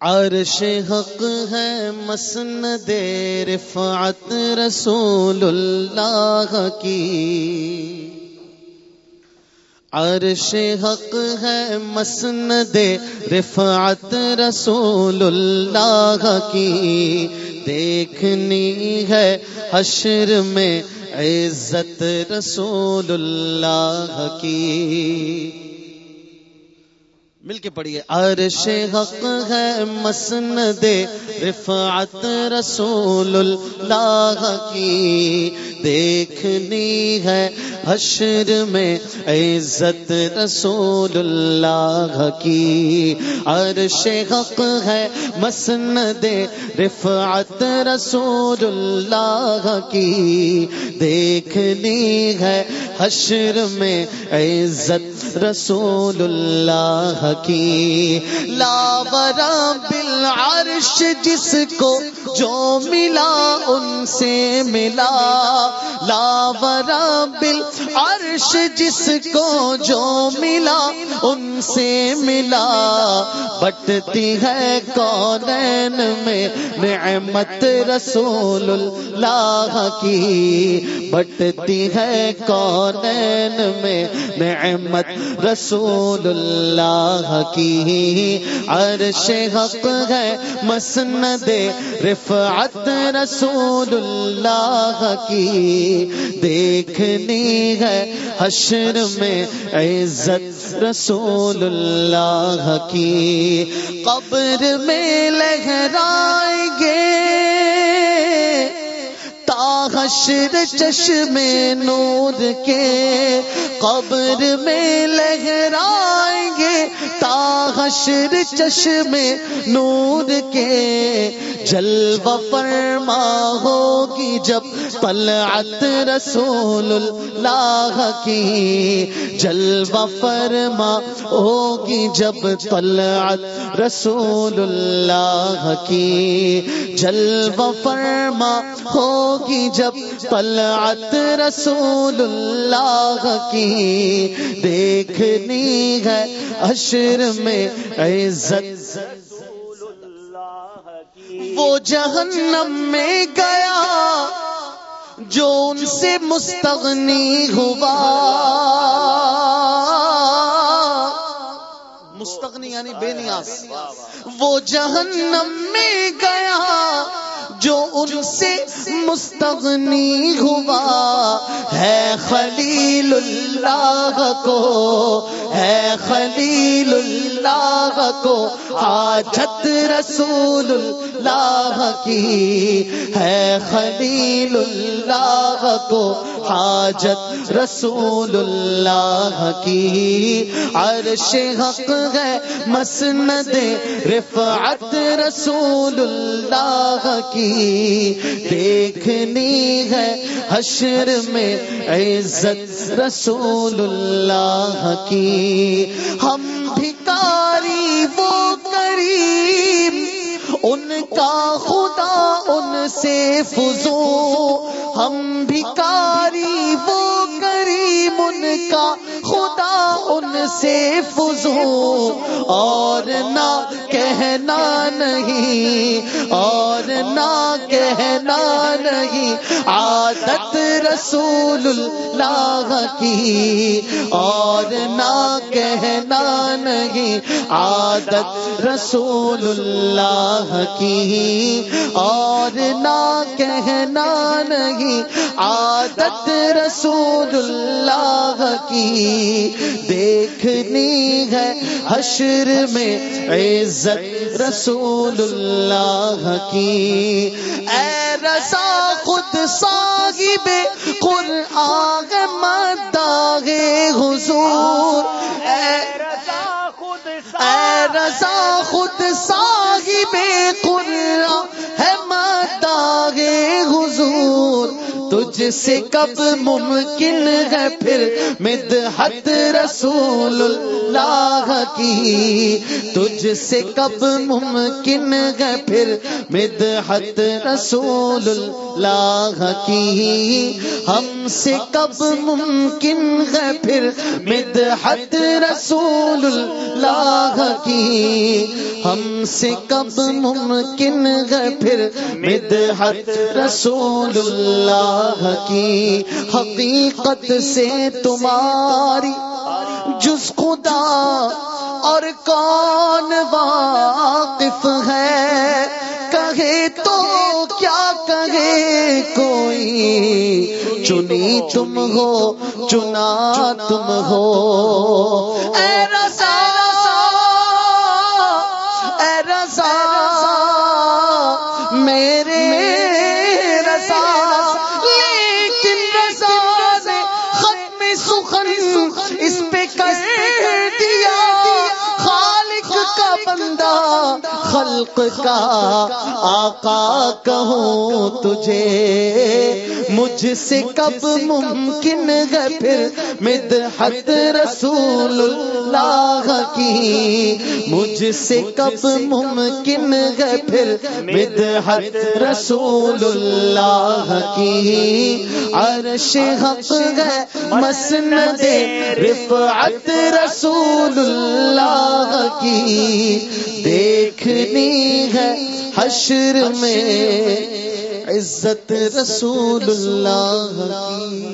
عرش حق ہے مسن دے رفعت رسول اللہ کی۔ عرش حق ہے مسن دے رفعت رسول اللہ کی۔ دیکھنی ہے حشر میں عزت رسول اللہ کی۔ مل کے پڑھیے۔ عرش حق ہے مسند رفعت رسول اللہ کی۔ دیکھنی ہے حشر میں عزت رسول اللہ کی۔ عرش حق ہے مسن دے رفعت رسول اللہ کی۔ دیکھنی ہے حشر میں عزت رسول اللہ کی۔ لا بالعرش جس کو جو ملا ان سے ملا لا بالعرش جس کو جو ملا ان سے ملا۔ بٹتی ہے کونین میں نعمت رسول اللہ کی۔ بٹتی ہے کونین میں نعمت رسول اللہ کی۔ عرش حق ہے مسند رفعت رسول اللہ کی دیکھنی ہے حشر میں عزت رسول اللہ کی قبر میں لہرائیں گے حشر چشم نور کے قبر میں لہرائیں گے تا حشر چشم نور کے جلوہ فرما ہوگی جب طلعت رسول اللہ کی۔ جلوہ فرما ہوگی جب طلعت رسول اللہ کی۔ جلوہ فرما ہوگی جب طلعت رسول اللہ کی۔ دیکھنی ہے اشر میں عزت وہ جہنم میں گیا جو ان سے مستغنی ہوا۔ مستغنی یعنی بے نیاز۔ وہ جہنم میں گیا جو ان سے مستغنی ہوا۔ ہے خلیل اللہ۔ کو ہے خلیل اللہ کو، حاجت رسول اللہ کی ہے خلیل اللہ کو، حاجت رسول اللہ کی۔ عرش حق ہے، مسند رفعت رسول اللہ کی۔ دیکھنی ہے حشر میں عزت رسول رسول اللہ کی۔ ہم بھکاری وہ کریم، ان کا خدا، ان سے فضو۔ ہم بھکاری سے فضو اور نہ کہنا نہیں، اور نہ کہنا نہیں، عادت رسول اللہ کی، اور نہ کہنا نہیں، عادت رسول اللہ کی، اور نہ کہنا نہیں، عادت رسول اللہ کی۔ دیکھ دیکھنی ہے حشر میں عزت رسول اللہ کی۔ اے رسا خود صاحب قرآن مداغ حضور۔ اے اے رضا خود صاحب قرآن تجھ سے کب ممکن ہے پھر مدحت رسول اللہ کی؟ تجھ سے کب ممکن ہے پھر مدحت رسول اللہ کی؟ ہم سے کب ممکن ہے پھر مدحت رسول اللہ کی؟ ہم سے کب ممکن ہے پھر مدحت رسول اللہ کی؟ حقیقت سے تمہاری جس خدا اور کون واقف ہے؟ کہے تو کیا کہے کوئی؟ چنی تم ہو، چنا تم ہو۔ اے رسا اس خلق کا آقا کہوں تجھے؟ مجھ سے کب ممکن ہے پھر مدحت رسول اللہ کی؟ مجھ سے کب ممکن ہے پھر مدحت رسول اللہ کی؟ عرش حق ہے مسند رفعت رسول اللہ کی۔ دیکھنی ہے حشر میں عزت رسول اللہ کی۔